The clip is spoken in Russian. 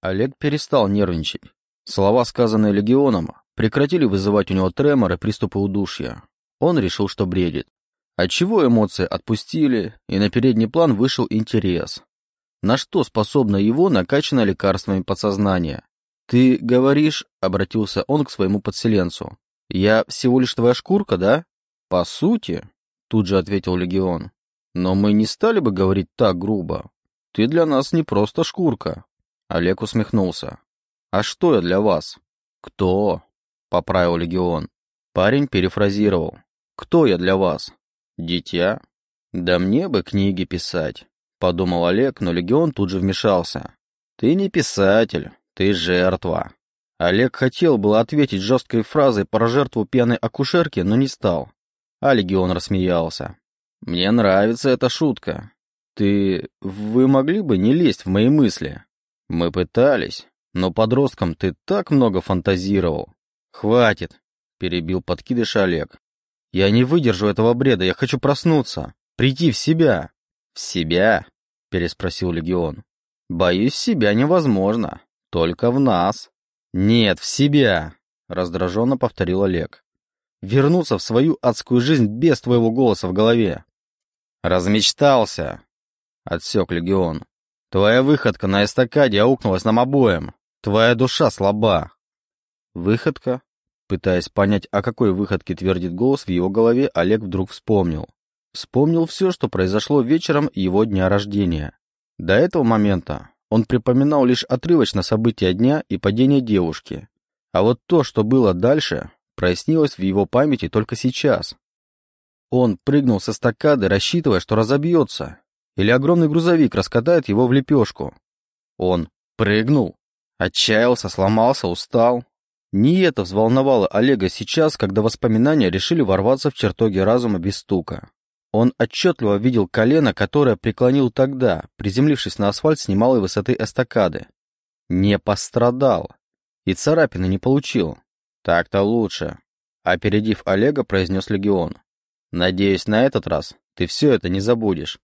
Олег перестал нервничать. Слова, сказанные легионом, прекратили вызывать у него тремор и приступы удушья. Он решил, что бредит. Отчего эмоции отпустили, и на передний план вышел интерес. На что способно его накачанное лекарствами подсознание? «Ты говоришь», — обратился он к своему подселенцу, — «я всего лишь твоя шкурка, да?» «По сути», — тут же ответил Легион, — «но мы не стали бы говорить так грубо. Ты для нас не просто шкурка». Олег усмехнулся. «А что я для вас?» «Кто?» — поправил Легион. Парень перефразировал. «Кто я для вас?» «Дитя?» «Да мне бы книги писать», — подумал Олег, но Легион тут же вмешался. «Ты не писатель, ты жертва». Олег хотел было ответить жесткой фразой про жертву пьяной акушерки, но не стал. А Легион рассмеялся. «Мне нравится эта шутка. Ты... Вы могли бы не лезть в мои мысли?» Мы пытались, но подросткам ты так много фантазировал. Хватит, перебил подкидыш Олег. Я не выдержу этого бреда, я хочу проснуться, прийти в себя. В себя? переспросил Легион. Боюсь, себя невозможно, только в нас. Нет, в себя, раздраженно повторил Олег. Вернуться в свою адскую жизнь без твоего голоса в голове. Размечтался, отсек Легион. Твоя выходка на эстакаде аукнулась нам обоим. Твоя душа слаба. Выходка? Пытаясь понять, о какой выходке твердит голос в его голове, Олег вдруг вспомнил. Вспомнил все, что произошло вечером его дня рождения. До этого момента он припоминал лишь отрывочно события дня и падение девушки. А вот то, что было дальше, прояснилось в его памяти только сейчас. Он прыгнул со стакады, рассчитывая, что разобьется, или огромный грузовик раскатает его в лепешку. Он прыгнул, отчаялся, сломался, устал. Не это взволновало Олега сейчас, когда воспоминания решили ворваться в чертоги разума без стука. Он отчетливо видел колено, которое преклонил тогда, приземлившись на асфальт с немалой высоты эстакады. Не пострадал. И царапины не получил. Так-то лучше. Опередив Олега, произнес Легион. Надеюсь, на этот раз ты все это не забудешь.